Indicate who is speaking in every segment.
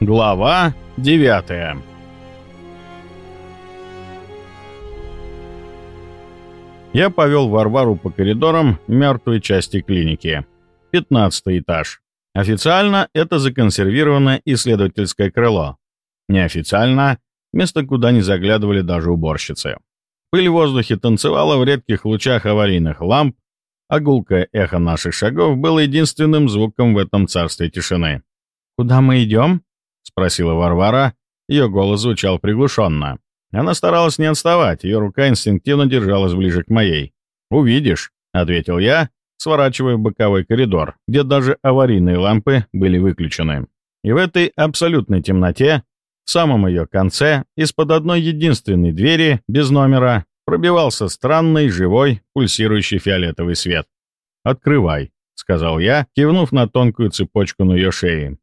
Speaker 1: Глава 9 Я повел Варвару по коридорам мертвой части клиники. 15 этаж. Официально это законсервированное исследовательское крыло. Неофициально — место, куда не заглядывали даже уборщицы. Пыль в воздухе танцевала в редких лучах аварийных ламп, а гулкое эхо наших шагов было единственным звуком в этом царстве тишины. «Куда мы идем?» — спросила Варвара. Ее голос звучал приглушенно. Она старалась не отставать, ее рука инстинктивно держалась ближе к моей. «Увидишь», — ответил я, сворачивая в боковой коридор, где даже аварийные лампы были выключены. И в этой абсолютной темноте, в самом ее конце, из-под одной единственной двери, без номера, пробивался странный, живой, пульсирующий фиолетовый свет. «Открывай», — сказал я, кивнув на тонкую цепочку на ее шее.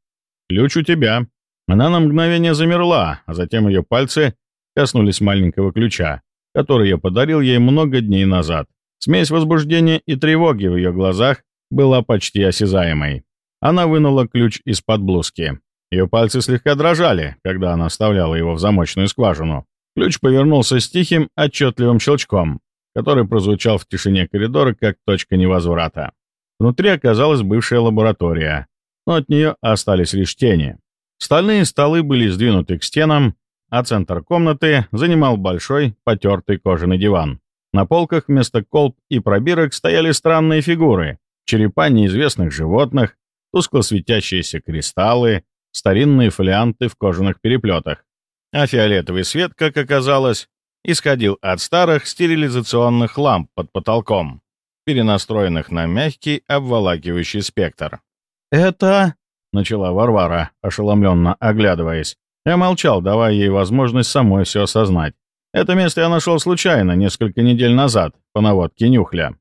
Speaker 1: «Ключ у тебя». Она на мгновение замерла, а затем ее пальцы коснулись маленького ключа, который я подарил ей много дней назад. Смесь возбуждения и тревоги в ее глазах была почти осязаемой. Она вынула ключ из-под блузки. Ее пальцы слегка дрожали, когда она вставляла его в замочную скважину. Ключ повернулся с тихим, отчетливым щелчком, который прозвучал в тишине коридора как точка невозврата. Внутри оказалась бывшая лаборатория, но от нее остались лишь тени. Стальные столы были сдвинуты к стенам, а центр комнаты занимал большой, потертый кожаный диван. На полках вместо колб и пробирок стояли странные фигуры, черепа неизвестных животных, тускло светящиеся кристаллы, старинные фолианты в кожаных переплетах. А фиолетовый свет, как оказалось, исходил от старых стерилизационных ламп под потолком, перенастроенных на мягкий обволакивающий спектр. «Это...» — начала Варвара, ошеломленно оглядываясь. Я молчал, давая ей возможность самой все осознать. Это место я нашел случайно, несколько недель назад, по наводке Нюхля.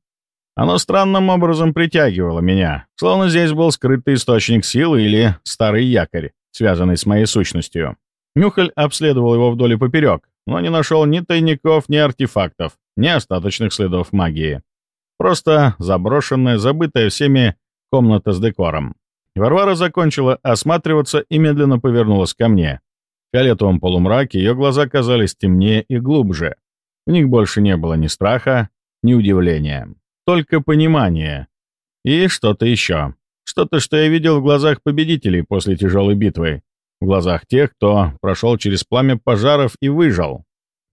Speaker 1: Оно странным образом притягивало меня, словно здесь был скрытый источник силы или старый якорь, связанный с моей сущностью. Нюхаль обследовал его вдоль и поперек, но не нашел ни тайников, ни артефактов, ни остаточных следов магии. Просто заброшенная, забытая всеми комната с декором. Варвара закончила осматриваться и медленно повернулась ко мне. В фиолетовом полумраке ее глаза казались темнее и глубже. В них больше не было ни страха, ни удивления. Только понимание. И что-то еще. Что-то, что я видел в глазах победителей после тяжелой битвы. В глазах тех, кто прошел через пламя пожаров и выжил.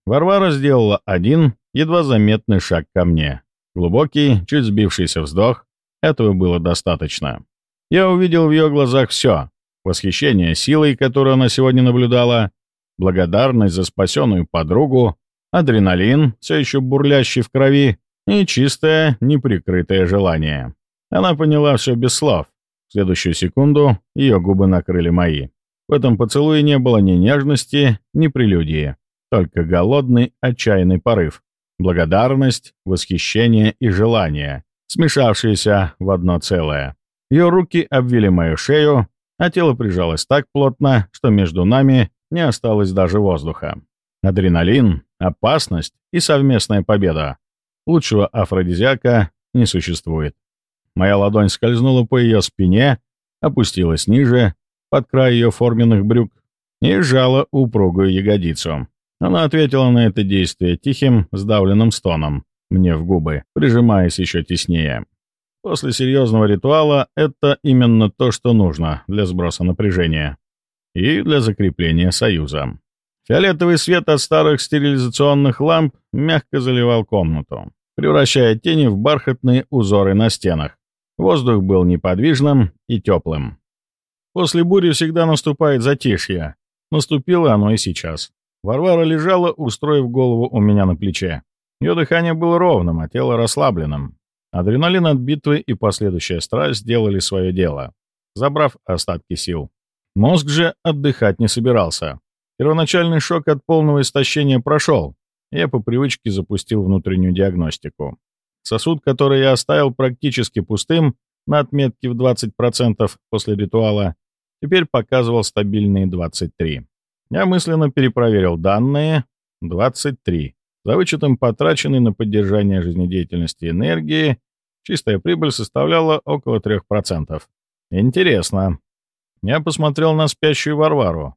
Speaker 1: Варвара сделала один, едва заметный шаг ко мне. Глубокий, чуть сбившийся вздох. Этого было достаточно. Я увидел в ее глазах все. Восхищение силой, которую она сегодня наблюдала, благодарность за спасенную подругу, адреналин, все еще бурлящий в крови, и чистое, неприкрытое желание. Она поняла все без слов. В следующую секунду ее губы накрыли мои. В этом поцелуе не было ни нежности, ни прелюдии, только голодный, отчаянный порыв, благодарность, восхищение и желание, смешавшиеся в одно целое. Ее руки обвили мою шею, а тело прижалось так плотно, что между нами не осталось даже воздуха. Адреналин, опасность и совместная победа. Лучшего афродизиака не существует. Моя ладонь скользнула по ее спине, опустилась ниже, под край ее форменных брюк, и сжала упругую ягодицу. Она ответила на это действие тихим, сдавленным стоном, мне в губы, прижимаясь еще теснее. После серьезного ритуала это именно то, что нужно для сброса напряжения и для закрепления союза. Фиолетовый свет от старых стерилизационных ламп мягко заливал комнату, превращая тени в бархатные узоры на стенах. Воздух был неподвижным и теплым. После бури всегда наступает затишье. Наступило оно и сейчас. Варвара лежала, устроив голову у меня на плече. Ее дыхание было ровным, а тело расслабленным. Адреналин от битвы и последующая страсть сделали свое дело, забрав остатки сил. Мозг же отдыхать не собирался. Первоначальный шок от полного истощения прошел, я по привычке запустил внутреннюю диагностику. Сосуд, который я оставил практически пустым, на отметке в 20% после ритуала, теперь показывал стабильные 23. Я мысленно перепроверил данные. 23. За вычетом потраченной на поддержание жизнедеятельности энергии, чистая прибыль составляла около 3%. Интересно. Я посмотрел на спящую Варвару.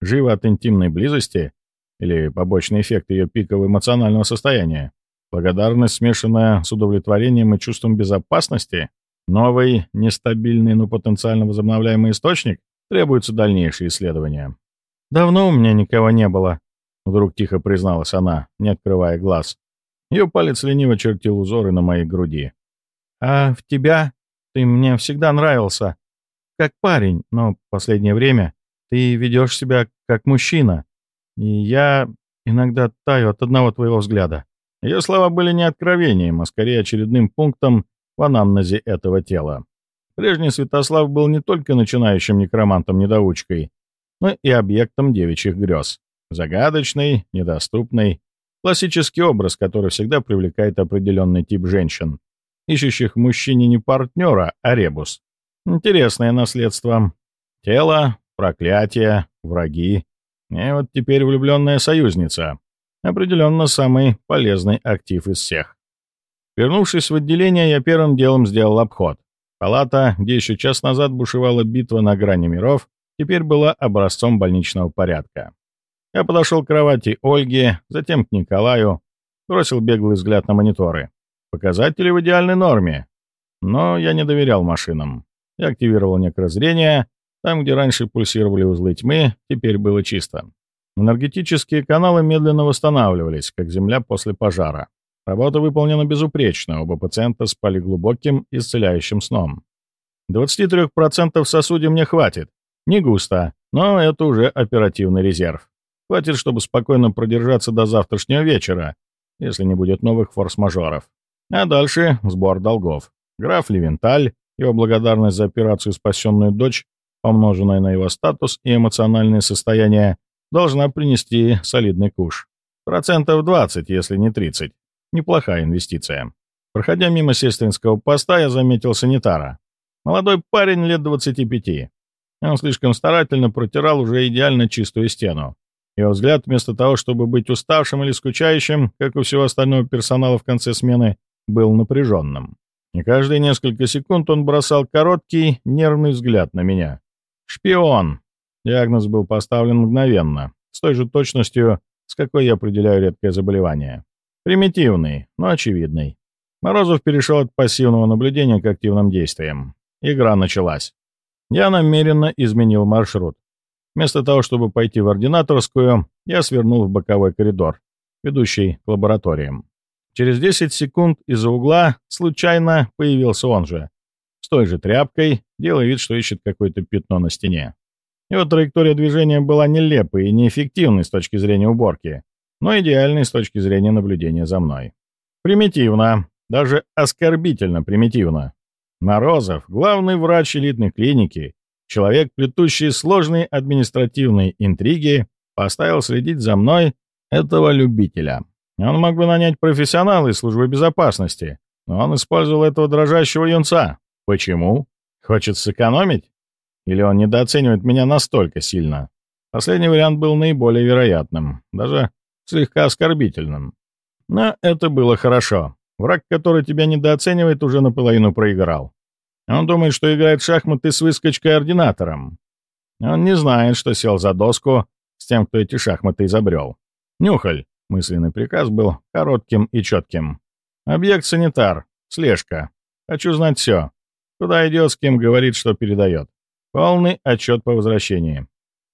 Speaker 1: Живо от интимной близости или побочный эффект ее пикового эмоционального состояния. Благодарность, смешанная с удовлетворением и чувством безопасности, новый, нестабильный, но потенциально возобновляемый источник, требуются дальнейшие исследования. «Давно у меня никого не было», — вдруг тихо призналась она, не открывая глаз. Ее палец лениво чертил узоры на моей груди. «А в тебя ты мне всегда нравился. Как парень, но в последнее время ты ведешь себя как мужчина. И я иногда таю от одного твоего взгляда». Ее слова были не откровением, а скорее очередным пунктом в анамнезе этого тела. Прежний Святослав был не только начинающим некромантом-недоучкой, но и объектом девичьих грез. Загадочный, недоступный, классический образ, который всегда привлекает определенный тип женщин, ищущих мужчине не партнера, а ребус. Интересное наследство. Тело, проклятие, враги. И вот теперь влюбленная союзница. Определенно самый полезный актив из всех. Вернувшись в отделение, я первым делом сделал обход. Палата, где еще час назад бушевала битва на грани миров, теперь была образцом больничного порядка. Я подошел к кровати Ольги, затем к Николаю, бросил беглый взгляд на мониторы. Показатели в идеальной норме, но я не доверял машинам. Я активировал некрозрение, там, где раньше пульсировали узлы тьмы, теперь было чисто. Энергетические каналы медленно восстанавливались, как Земля после пожара. Работа выполнена безупречно, оба пациента спали глубоким, исцеляющим сном. 23% в сосуде мне хватит. Не густо, но это уже оперативный резерв. Хватит, чтобы спокойно продержаться до завтрашнего вечера, если не будет новых форс-мажоров. А дальше сбор долгов. Граф Левенталь, его благодарность за операцию «Спасенную дочь», помноженная на его статус и эмоциональное состояние, должна принести солидный куш. Процентов 20, если не 30. Неплохая инвестиция. Проходя мимо сестринского поста, я заметил санитара. Молодой парень лет 25. Он слишком старательно протирал уже идеально чистую стену. Его взгляд, вместо того, чтобы быть уставшим или скучающим, как у всего остального персонала в конце смены, был напряженным. И каждые несколько секунд он бросал короткий, нервный взгляд на меня. «Шпион!» Диагноз был поставлен мгновенно, с той же точностью, с какой я определяю редкое заболевание. Примитивный, но очевидный. Морозов перешел от пассивного наблюдения к активным действиям. Игра началась. Я намеренно изменил маршрут. Вместо того, чтобы пойти в ординаторскую, я свернул в боковой коридор, ведущий к лабораториям. Через 10 секунд из-за угла случайно появился он же, с той же тряпкой, делая вид, что ищет какое-то пятно на стене. Его траектория движения была нелепой и неэффективной с точки зрения уборки, но идеальной с точки зрения наблюдения за мной. Примитивно, даже оскорбительно примитивно. Морозов, главный врач элитной клиники, человек, плетущий сложные административные интриги, поставил следить за мной этого любителя. Он мог бы нанять профессионала из службы безопасности, но он использовал этого дрожащего юнца. Почему? Хочет сэкономить? Или он недооценивает меня настолько сильно? Последний вариант был наиболее вероятным, даже слегка оскорбительным. Но это было хорошо. Враг, который тебя недооценивает, уже наполовину проиграл. Он думает, что играет в шахматы с выскочкой-ординатором. Он не знает, что сел за доску с тем, кто эти шахматы изобрел. «Нюхаль!» — мысленный приказ был коротким и четким. «Объект санитар. Слежка. Хочу знать все. Куда идет, с кем говорит, что передает. Полный отчет по возвращении.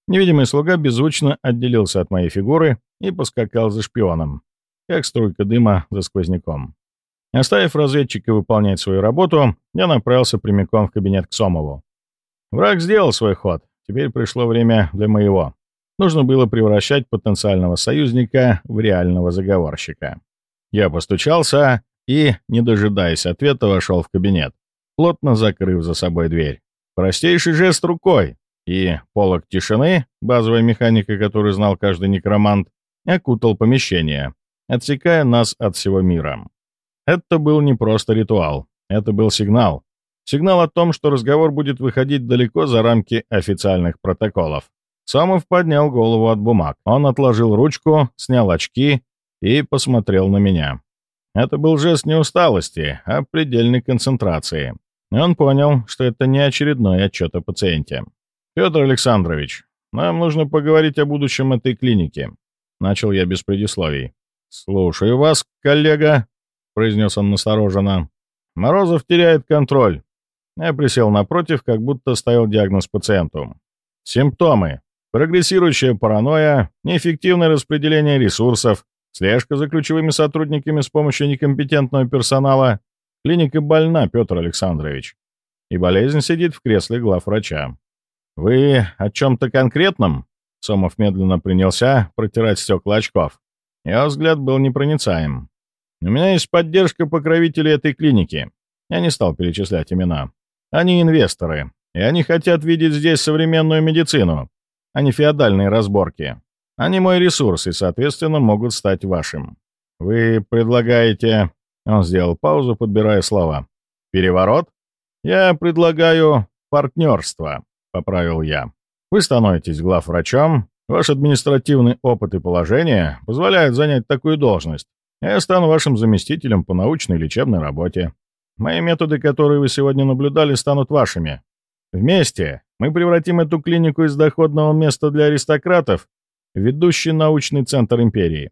Speaker 1: Невидимый слуга беззвучно отделился от моей фигуры и поскакал за шпионом, как струйка дыма за сквозняком. Оставив разведчика выполнять свою работу, я направился прямиком в кабинет к Сомову. Враг сделал свой ход, теперь пришло время для моего. Нужно было превращать потенциального союзника в реального заговорщика. Я постучался и, не дожидаясь ответа, вошел в кабинет, плотно закрыв за собой дверь. Простейший жест рукой, и полог тишины, базовая механика, которую знал каждый некромант, окутал помещение, отсекая нас от всего мира. Это был не просто ритуал, это был сигнал. Сигнал о том, что разговор будет выходить далеко за рамки официальных протоколов. Самов поднял голову от бумаг. Он отложил ручку, снял очки и посмотрел на меня. Это был жест не усталости, а предельной концентрации. И он понял, что это не очередной отчет о пациенте. «Петр Александрович, нам нужно поговорить о будущем этой клиники», — начал я без предисловий. «Слушаю вас, коллега», — произнес он настороженно. «Морозов теряет контроль». Я присел напротив, как будто ставил диагноз пациенту. Симптомы. Прогрессирующая паранойя, неэффективное распределение ресурсов, слежка за ключевыми сотрудниками с помощью некомпетентного персонала. Клиника больна, Петр Александрович. И болезнь сидит в кресле главврача. «Вы о чем-то конкретном?» Сомов медленно принялся протирать стекла очков. Его взгляд был непроницаем. «У меня есть поддержка покровителей этой клиники». Я не стал перечислять имена. Они инвесторы, и они хотят видеть здесь современную медицину, а не феодальные разборки. Они мой ресурс и, соответственно, могут стать вашим. Вы предлагаете...» Он сделал паузу, подбирая слова. «Переворот? Я предлагаю партнерство», — поправил я. «Вы становитесь главврачом, ваш административный опыт и положение позволяют занять такую должность. Я стану вашим заместителем по научной лечебной работе. Мои методы, которые вы сегодня наблюдали, станут вашими. Вместе мы превратим эту клинику из доходного места для аристократов в ведущий научный центр империи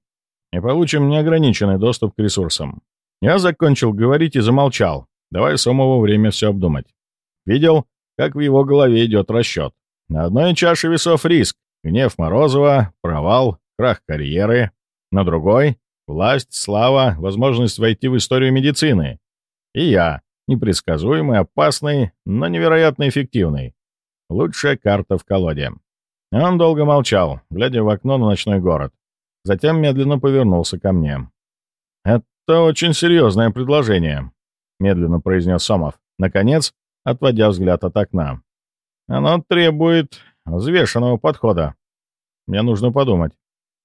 Speaker 1: и получим неограниченный доступ к ресурсам. Я закончил говорить и замолчал, давая Сомову время все обдумать. Видел, как в его голове идет расчет. На одной чаше весов риск, гнев Морозова, провал, крах карьеры. На другой — власть, слава, возможность войти в историю медицины. И я, Непредсказуемый, опасный, но невероятно эффективный. Лучшая карта в колоде. Он долго молчал, глядя в окно на ночной город. Затем медленно повернулся ко мне. «Это очень серьезное предложение», — медленно произнес Сомов, наконец, отводя взгляд от окна. «Оно требует взвешенного подхода. Мне нужно подумать».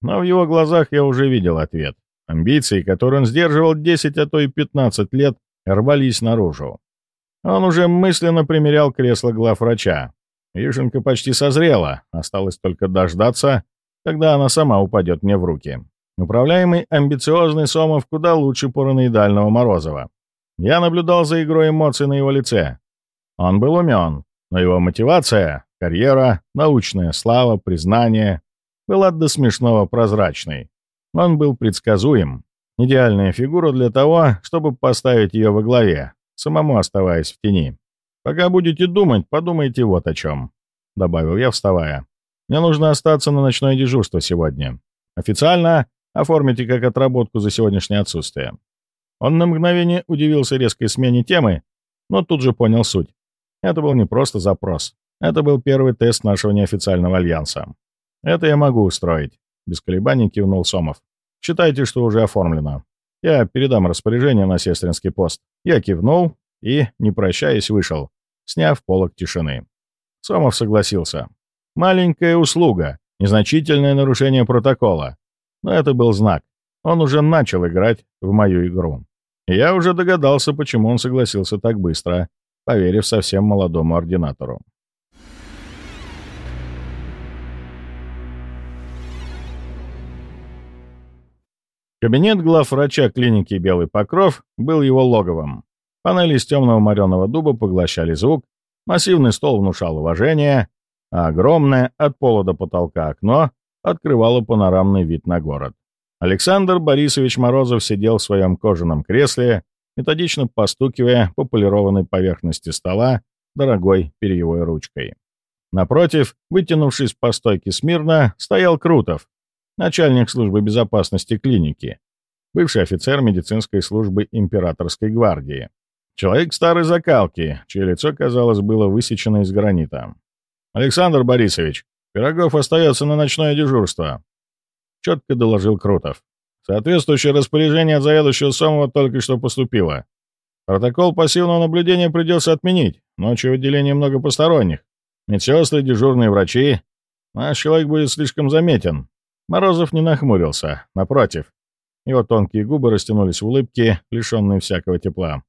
Speaker 1: Но в его глазах я уже видел ответ. Амбиции, которые он сдерживал 10, а то и 15 лет, рвались наружу. Он уже мысленно примерял кресло главврача. Вишенка почти созрела, осталось только дождаться, когда она сама упадет мне в руки. Управляемый амбициозный Сомов куда лучше параноидального Морозова. Я наблюдал за игрой эмоций на его лице. Он был умен, но его мотивация, карьера, научная слава, признание была до смешного прозрачной. Он был предсказуем, Идеальная фигура для того, чтобы поставить ее во главе, самому оставаясь в тени. Пока будете думать, подумайте вот о чем», — добавил я, вставая. «Мне нужно остаться на ночное дежурство сегодня. Официально оформите как отработку за сегодняшнее отсутствие». Он на мгновение удивился резкой смене темы, но тут же понял суть. Это был не просто запрос. Это был первый тест нашего неофициального альянса. «Это я могу устроить», — без колебаний кивнул Сомов. Считайте, что уже оформлено. Я передам распоряжение на сестринский пост. Я кивнул и, не прощаясь, вышел, сняв полок тишины. Сомов согласился. Маленькая услуга, незначительное нарушение протокола. Но это был знак. Он уже начал играть в мою игру. Я уже догадался, почему он согласился так быстро, поверив совсем молодому ординатору. Кабинет главврача клиники «Белый покров» был его логовом. Панели из темного мореного дуба поглощали звук, массивный стол внушал уважение, а огромное от пола до потолка окно открывало панорамный вид на город. Александр Борисович Морозов сидел в своем кожаном кресле, методично постукивая по полированной поверхности стола дорогой перьевой ручкой. Напротив, вытянувшись по стойке смирно, стоял Крутов, начальник службы безопасности клиники, бывший офицер медицинской службы императорской гвардии. Человек старой закалки, чье лицо, казалось, было высечено из гранита. «Александр Борисович, Пирогов остается на ночное дежурство», — четко доложил Крутов. «Соответствующее распоряжение от заведующего Сомова только что поступило. Протокол пассивного наблюдения придется отменить. Ночью в отделении много посторонних. Медсестры, дежурные врачи. Наш человек будет слишком заметен. Морозов не нахмурился, напротив. Его тонкие губы растянулись в улыбке, лишенные всякого тепла.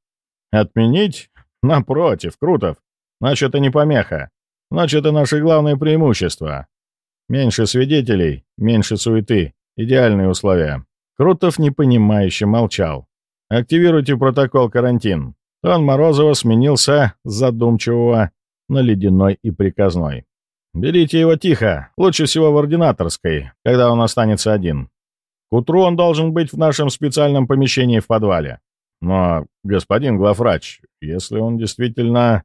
Speaker 1: «Отменить? Напротив, Крутов. Значит, это не помеха. Значит, это наше главное преимущество. Меньше свидетелей, меньше суеты. Идеальные условия». Крутов непонимающе молчал. «Активируйте протокол карантин». Тон Морозова сменился с задумчивого на ледяной и приказной. Берите его тихо, лучше всего в ординаторской, когда он останется один. К утру он должен быть в нашем специальном помещении в подвале. Но, господин главврач, если он действительно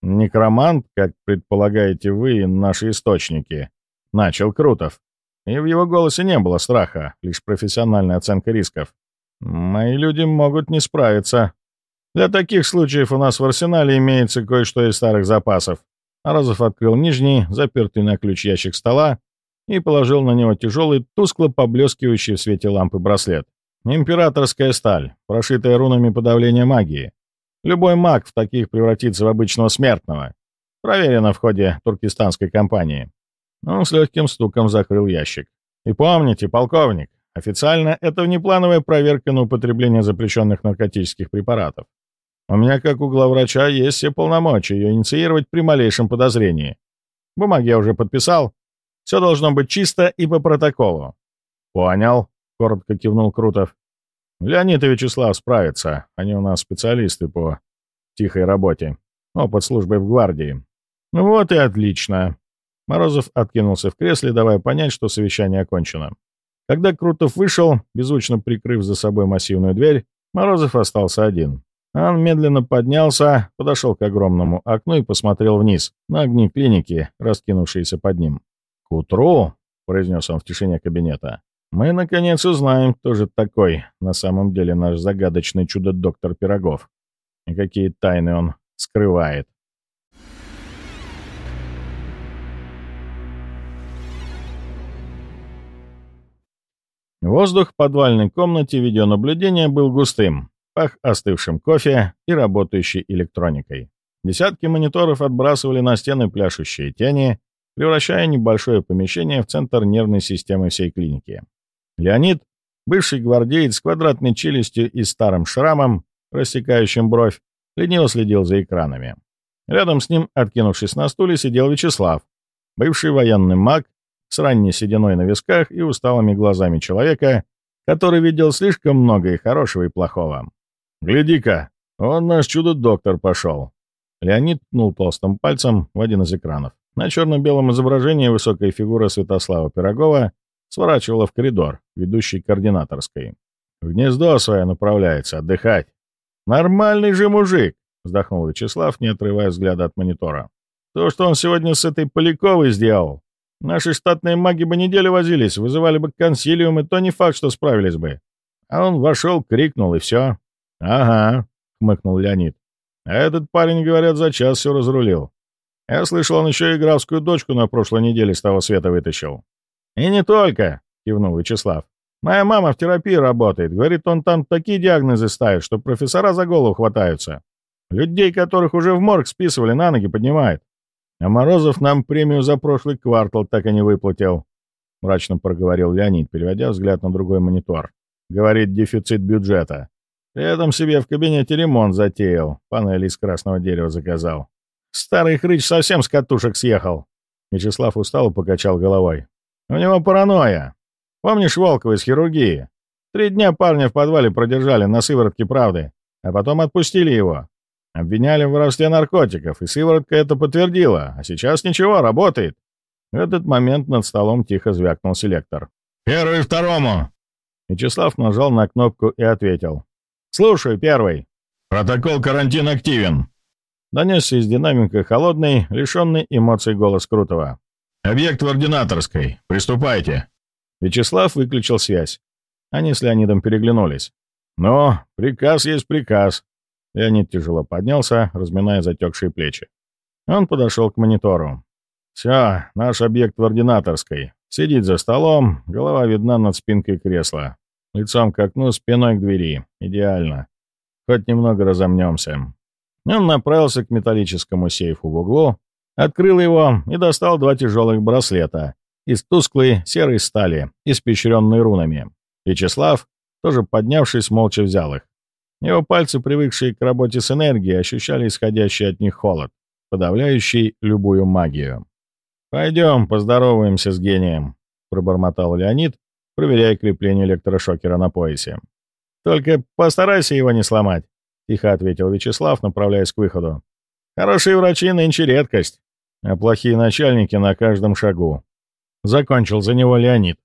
Speaker 1: некромант, как предполагаете вы и наши источники, начал Крутов. И в его голосе не было страха, лишь профессиональная оценка рисков. Мои люди могут не справиться. Для таких случаев у нас в арсенале имеется кое-что из старых запасов. Арозов открыл нижний, запертый на ключ ящик стола, и положил на него тяжелый, тускло поблескивающий в свете лампы браслет. Императорская сталь, прошитая рунами подавления магии. Любой маг в таких превратится в обычного смертного. Проверено в ходе туркестанской кампании. Он с легким стуком закрыл ящик. И помните, полковник, официально это внеплановая проверка на употребление запрещенных наркотических препаратов. У меня, как у главврача, есть все полномочия ее инициировать при малейшем подозрении. Бумаги я уже подписал, все должно быть чисто и по протоколу». «Понял», — коротко кивнул Крутов. «Леонид и Вячеслав справятся. Они у нас специалисты по тихой работе. Опыт службы в гвардии». «Ну вот и отлично». Морозов откинулся в кресле, давая понять, что совещание окончено. Когда Крутов вышел, беззвучно прикрыв за собой массивную дверь, Морозов остался один. Он медленно поднялся, подошел к огромному окну и посмотрел вниз, на огни клиники, раскинувшиеся под ним. «К утру», — произнес он в тишине кабинета, — «мы, наконец, узнаем, кто же такой на самом деле наш загадочный чудо-доктор Пирогов и какие тайны он скрывает». Воздух в подвальной комнате видеонаблюдения был густым, пах остывшим кофе и работающей электроникой. Десятки мониторов отбрасывали на стены пляшущие тени, превращая небольшое помещение в центр нервной системы всей клиники. Леонид, бывший гвардеец с квадратной челюстью и старым шрамом, рассекающим бровь, лениво следил за экранами. Рядом с ним, откинувшись на стуле, сидел Вячеслав, бывший военный маг с ранней сединой на висках и усталыми глазами человека, который видел слишком много и хорошего, и плохого. «Гляди-ка, он наш чудо-доктор пошел!» Леонид ткнул толстым пальцем в один из экранов. На черно-белом изображении высокая фигура Святослава Пирогова сворачивала в коридор, ведущий к координаторской. В гнездо свое направляется, отдыхать. «Нормальный же мужик!» — вздохнул Вячеслав, не отрывая взгляда от монитора. «То, что он сегодня с этой Поляковой сделал, наши штатные маги бы неделю возились, вызывали бы консилиум, и то не факт, что справились бы. А он вошел, крикнул, и все». «Ага», — хмыкнул Леонид. «А этот парень, говорят, за час все разрулил. Я слышал, он еще и графскую дочку на прошлой неделе с того света вытащил». «И не только», — кивнул Вячеслав. «Моя мама в терапии работает. Говорит, он там такие диагнозы ставит, что профессора за голову хватаются. Людей, которых уже в морг списывали, на ноги поднимает. А Морозов нам премию за прошлый квартал так и не выплатил», — мрачно проговорил Леонид, переводя взгляд на другой монитор. «Говорит, дефицит бюджета. При этом себе в кабинете ремонт затеял, панели из красного дерева заказал. Старый хрыч совсем с катушек съехал. Вячеслав устало покачал головой. У него паранойя. Помнишь Волкова из хирургии? Три дня парня в подвале продержали на сыворотке правды, а потом отпустили его. Обвиняли в воровстве наркотиков, и сыворотка это подтвердила, а сейчас ничего, работает. В этот момент над столом тихо звякнул селектор. «Первый второму!» Вячеслав нажал на кнопку и ответил. «Слушаю, первый». «Протокол карантин активен. Донесся из динамика холодный, лишенный эмоций голос Крутого. «Объект в ординаторской. Приступайте!» Вячеслав выключил связь. Они с Леонидом переглянулись. «Но приказ есть приказ». Леонид тяжело поднялся, разминая затекшие плечи. Он подошел к монитору. «Все, наш объект в ординаторской. Сидит за столом, голова видна над спинкой кресла. Лицом к окну, спиной к двери. Идеально. Хоть немного разомнемся. Он направился к металлическому сейфу в углу, открыл его и достал два тяжелых браслета из тусклой серой стали, испещренной рунами. Вячеслав, тоже поднявшись, молча взял их. Его пальцы, привыкшие к работе с энергией, ощущали исходящий от них холод, подавляющий любую магию. «Пойдем, поздороваемся с гением», — пробормотал Леонид, проверяя крепление электрошокера на поясе. «Только постарайся его не сломать». — тихо ответил Вячеслав, направляясь к выходу. «Хорошие врачи нынче редкость». а плохие начальники на каждом шагу. Закончил за него Леонид.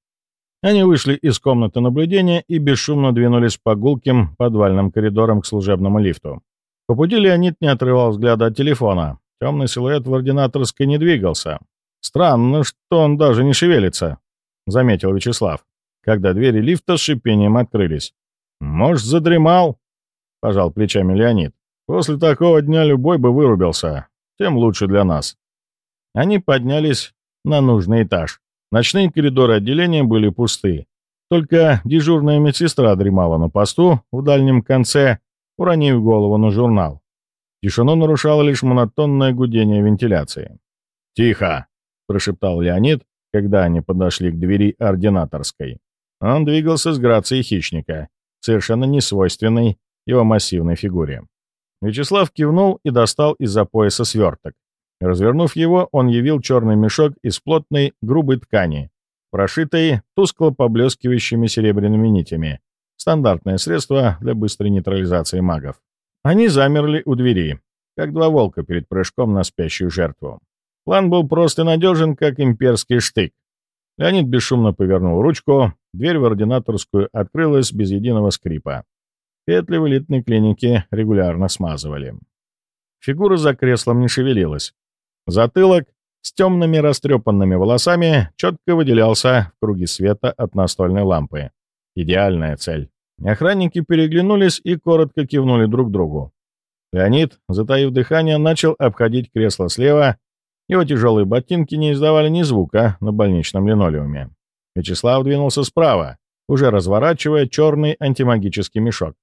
Speaker 1: Они вышли из комнаты наблюдения и бесшумно двинулись по гулким подвальным коридорам к служебному лифту. По пути Леонид не отрывал взгляда от телефона. Темный силуэт в ординаторской не двигался. «Странно, что он даже не шевелится», — заметил Вячеслав, когда двери лифта с шипением открылись. «Может, задремал?» — пожал плечами Леонид. «После такого дня любой бы вырубился. Тем лучше для нас». Они поднялись на нужный этаж. Ночные коридоры отделения были пусты. Только дежурная медсестра дремала на посту в дальнем конце, уронив голову на журнал. Тишину нарушало лишь монотонное гудение вентиляции. «Тихо!» — прошептал Леонид, когда они подошли к двери ординаторской. Он двигался с грацией хищника, совершенно несвойственной его массивной фигуре. Вячеслав кивнул и достал из-за пояса сверток. Развернув его, он явил черный мешок из плотной, грубой ткани, прошитой тускло поблескивающими серебряными нитями. Стандартное средство для быстрой нейтрализации магов. Они замерли у двери, как два волка перед прыжком на спящую жертву. План был прост и надежен, как имперский штык. Леонид бесшумно повернул ручку, дверь в ординаторскую открылась без единого скрипа. Петли в элитной клинике регулярно смазывали. Фигура за креслом не шевелилась. Затылок с темными растрепанными волосами четко выделялся в круге света от настольной лампы. Идеальная цель. Охранники переглянулись и коротко кивнули друг другу. Леонид, затаив дыхание, начал обходить кресло слева. Его тяжелые ботинки не издавали ни звука на больничном линолеуме. Вячеслав двинулся справа, уже разворачивая черный антимагический мешок.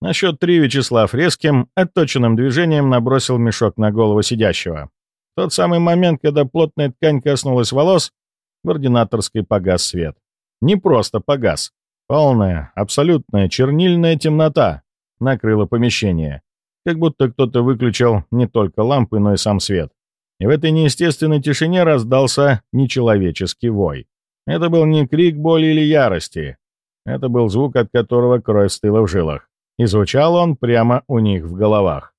Speaker 1: На счет три Вячеслав резким, отточенным движением набросил мешок на голову сидящего тот самый момент, когда плотная ткань коснулась волос, в ординаторской погас свет. Не просто погас. Полная, абсолютная чернильная темнота накрыла помещение, как будто кто-то выключил не только лампы, но и сам свет. И в этой неестественной тишине раздался нечеловеческий вой. Это был не крик боли или ярости. Это был звук, от которого кровь стыла в жилах. И звучал он прямо у них в головах.